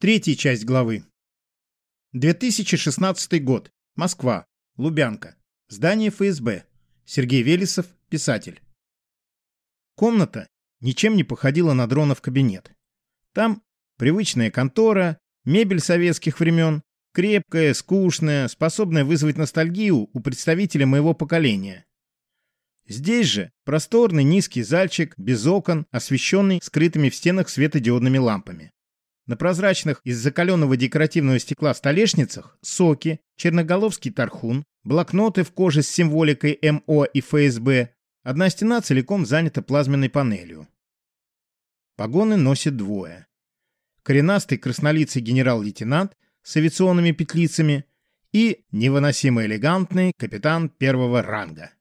Третья часть главы. 2016 год. Москва. Лубянка. Здание ФСБ. Сергей Велесов, писатель. Комната ничем не походила на дронов кабинет. Там привычная контора, мебель советских времен, крепкая, скучная, способная вызвать ностальгию у представителя моего поколения. Здесь же просторный низкий зальчик, без окон, освещенный скрытыми в стенах светодиодными лампами. На прозрачных из закаленного декоративного стекла столешницах соки, черноголовский тархун, блокноты в коже с символикой МО и ФСБ. Одна стена целиком занята плазменной панелью. Погоны носит двое. Коренастый краснолицый генерал-лейтенант с авиационными петлицами и невыносимо элегантный капитан первого ранга.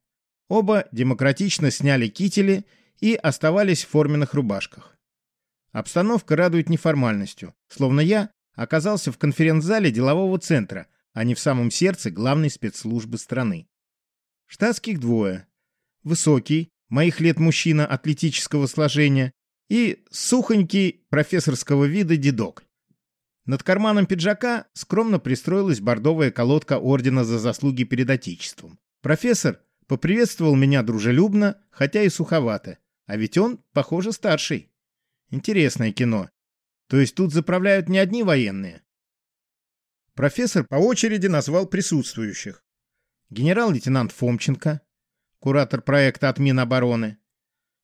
Оба демократично сняли кители и оставались в форменных рубашках. Обстановка радует неформальностью, словно я оказался в конференц-зале делового центра, а не в самом сердце главной спецслужбы страны. Штатских двое. Высокий, моих лет мужчина атлетического сложения, и сухонький профессорского вида дедок. Над карманом пиджака скромно пристроилась бордовая колодка ордена за заслуги перед Отечеством. Профессор поприветствовал меня дружелюбно, хотя и суховато, а ведь он, похоже, старший. Интересное кино. То есть тут заправляют не одни военные? Профессор по очереди назвал присутствующих. Генерал-лейтенант Фомченко, куратор проекта от Минобороны,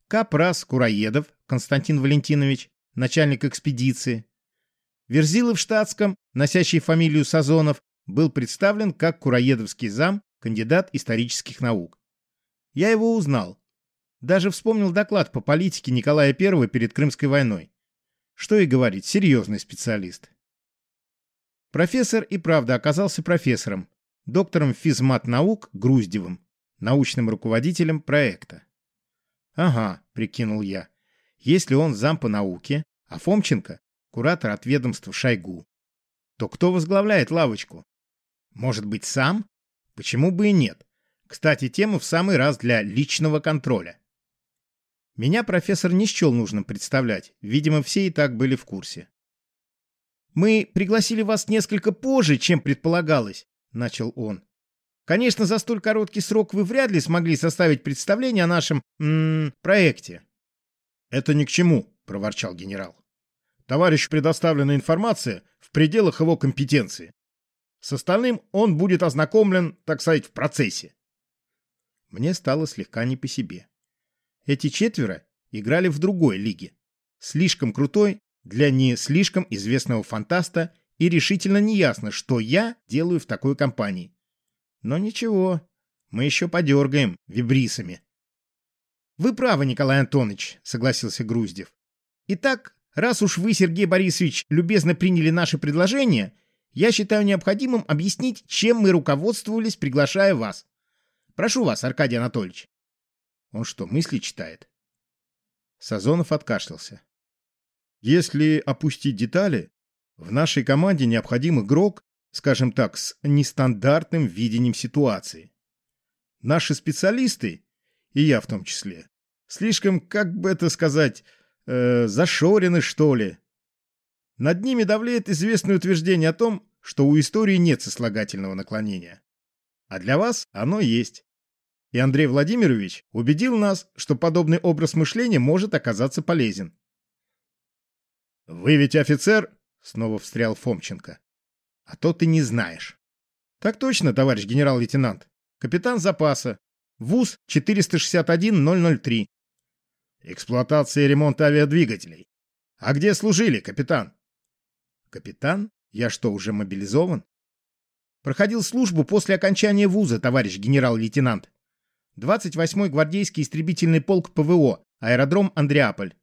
Капрас Кураедов Константин Валентинович, начальник экспедиции. Верзилов в штатском, носящий фамилию Сазонов, был представлен как Кураедовский зам, кандидат исторических наук. Я его узнал. Даже вспомнил доклад по политике Николая I перед Крымской войной. Что и говорить, серьезный специалист. Профессор и правда оказался профессором, доктором физмат-наук Груздевым, научным руководителем проекта. «Ага», — прикинул я, — «если он зам по науке, а Фомченко — куратор от ведомства Шойгу, то кто возглавляет лавочку? Может быть, сам? Почему бы и нет? Кстати, тема в самый раз для личного контроля. Меня профессор не счел нужным представлять. Видимо, все и так были в курсе. «Мы пригласили вас несколько позже, чем предполагалось», — начал он. «Конечно, за столь короткий срок вы вряд ли смогли составить представление о нашем м -м, проекте». «Это ни к чему», — проворчал генерал. «Товарищу предоставлена информация в пределах его компетенции. С остальным он будет ознакомлен, так сказать, в процессе». Мне стало слегка не по себе. Эти четверо играли в другой лиге. Слишком крутой для не слишком известного фантаста и решительно неясно, что я делаю в такой компании. Но ничего, мы еще подергаем вибрисами. «Вы правы, Николай Антонович», — согласился Груздев. «Итак, раз уж вы, Сергей Борисович, любезно приняли наше предложение, я считаю необходимым объяснить, чем мы руководствовались, приглашая вас. Прошу вас, Аркадий Анатольевич». Он что, мысли читает? Сазонов откашлялся. Если опустить детали, в нашей команде необходим игрок, скажем так, с нестандартным видением ситуации. Наши специалисты, и я в том числе, слишком, как бы это сказать, э, зашорены, что ли. Над ними давлеет известное утверждение о том, что у истории нет сослагательного наклонения. А для вас оно есть. И Андрей Владимирович убедил нас, что подобный образ мышления может оказаться полезен. «Вы ведь офицер?» — снова встрял Фомченко. «А то ты не знаешь». «Так точно, товарищ генерал-лейтенант. Капитан запаса. ВУЗ 461-003». «Эксплуатация и ремонт авиадвигателей. А где служили, капитан?» «Капитан? Я что, уже мобилизован?» «Проходил службу после окончания вуза, товарищ генерал-лейтенант. 28-й гвардейский истребительный полк ПВО, аэродром Андреаполь.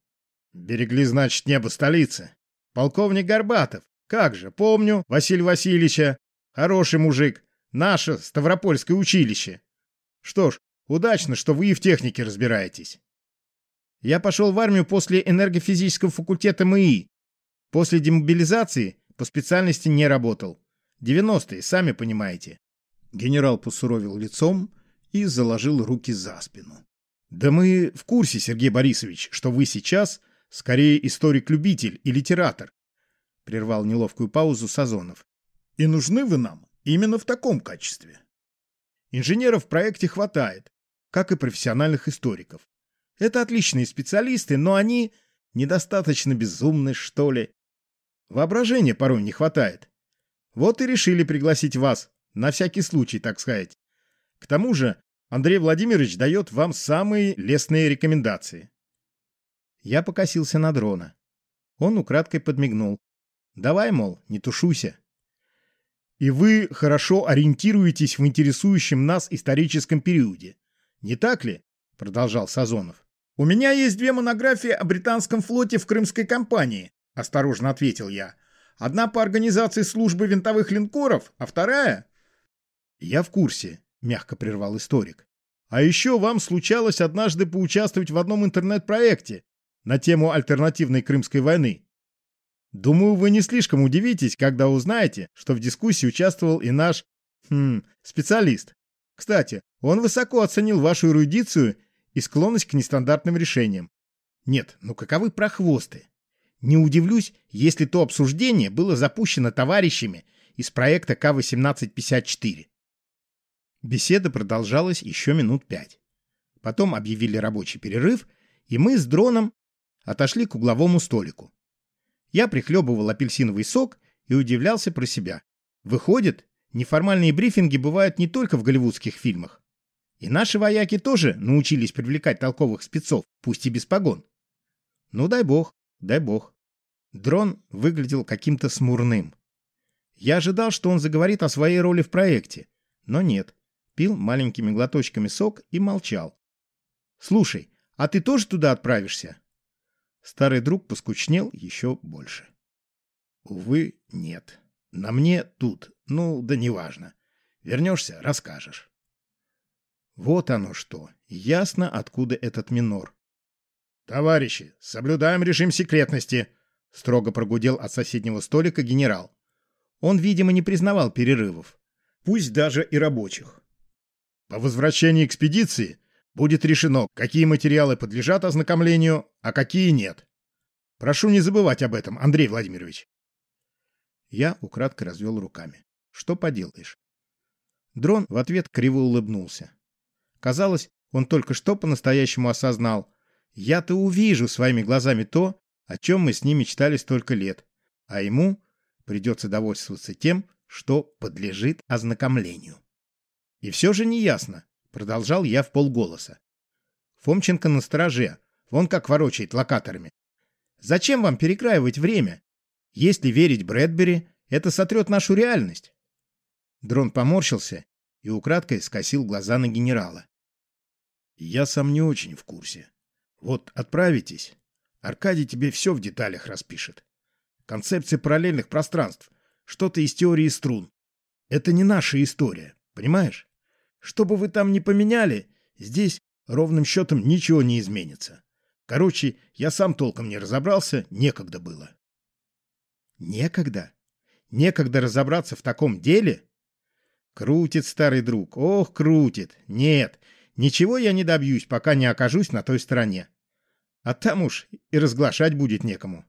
Берегли, значит, небо столицы. Полковник Горбатов. Как же, помню Василия Васильевича. Хороший мужик. Наше Ставропольское училище. Что ж, удачно, что вы и в технике разбираетесь. Я пошел в армию после энергофизического факультета МИИ. После демобилизации по специальности не работал. 90-е, сами понимаете. Генерал посуровил лицом, и заложил руки за спину. «Да мы в курсе, Сергей Борисович, что вы сейчас скорее историк-любитель и литератор. прервал неловкую паузу Сазонов. И нужны вы нам именно в таком качестве. Инженеров в проекте хватает, как и профессиональных историков. Это отличные специалисты, но они недостаточно безумны, что ли. Воображения порой не хватает. Вот и решили пригласить вас, на всякий случай, так сказать. К тому же Андрей Владимирович дает вам самые лестные рекомендации. Я покосился на дрона. Он украдкой подмигнул. Давай, мол, не тушуйся. И вы хорошо ориентируетесь в интересующем нас историческом периоде. Не так ли? Продолжал Сазонов. У меня есть две монографии о британском флоте в Крымской кампании, осторожно ответил я. Одна по организации службы винтовых линкоров, а вторая... Я в курсе, мягко прервал историк. А еще вам случалось однажды поучаствовать в одном интернет-проекте на тему альтернативной Крымской войны. Думаю, вы не слишком удивитесь, когда узнаете, что в дискуссии участвовал и наш хм, специалист. Кстати, он высоко оценил вашу эрудицию и склонность к нестандартным решениям. Нет, ну каковы прохвосты? Не удивлюсь, если то обсуждение было запущено товарищами из проекта К-1854. Беседа продолжалась еще минут пять. Потом объявили рабочий перерыв, и мы с дроном отошли к угловому столику. Я прихлебывал апельсиновый сок и удивлялся про себя. Выходит, неформальные брифинги бывают не только в голливудских фильмах. И наши вояки тоже научились привлекать толковых спецов, пусть и без погон. Ну дай бог, дай бог. Дрон выглядел каким-то смурным. Я ожидал, что он заговорит о своей роли в проекте, но нет. Пил маленькими глоточками сок и молчал. «Слушай, а ты тоже туда отправишься?» Старый друг поскучнел еще больше. Увы, нет. На мне тут. Ну, да неважно. Вернешься — расскажешь. Вот оно что. Ясно, откуда этот минор. «Товарищи, соблюдаем режим секретности», — строго прогудел от соседнего столика генерал. Он, видимо, не признавал перерывов. Пусть даже и рабочих. По возвращении экспедиции будет решено, какие материалы подлежат ознакомлению, а какие нет. Прошу не забывать об этом, Андрей Владимирович. Я украдкой развел руками. Что поделаешь? Дрон в ответ криво улыбнулся. Казалось, он только что по-настоящему осознал. Я-то увижу своими глазами то, о чем мы с ним мечтали столько лет, а ему придется довольствоваться тем, что подлежит ознакомлению. И все же не ясно, Продолжал я в полголоса. Фомченко на страже. Вон как ворочает локаторами. Зачем вам перекраивать время? Если верить Брэдбери, это сотрет нашу реальность. Дрон поморщился и украдкой скосил глаза на генерала. Я сам не очень в курсе. Вот отправитесь. Аркадий тебе все в деталях распишет. Концепция параллельных пространств. Что-то из теории струн. Это не наша история, понимаешь? Что бы вы там ни поменяли, здесь ровным счетом ничего не изменится. Короче, я сам толком не разобрался, некогда было. Некогда? Некогда разобраться в таком деле? Крутит старый друг, ох, крутит. Нет, ничего я не добьюсь, пока не окажусь на той стороне. А там уж и разглашать будет некому.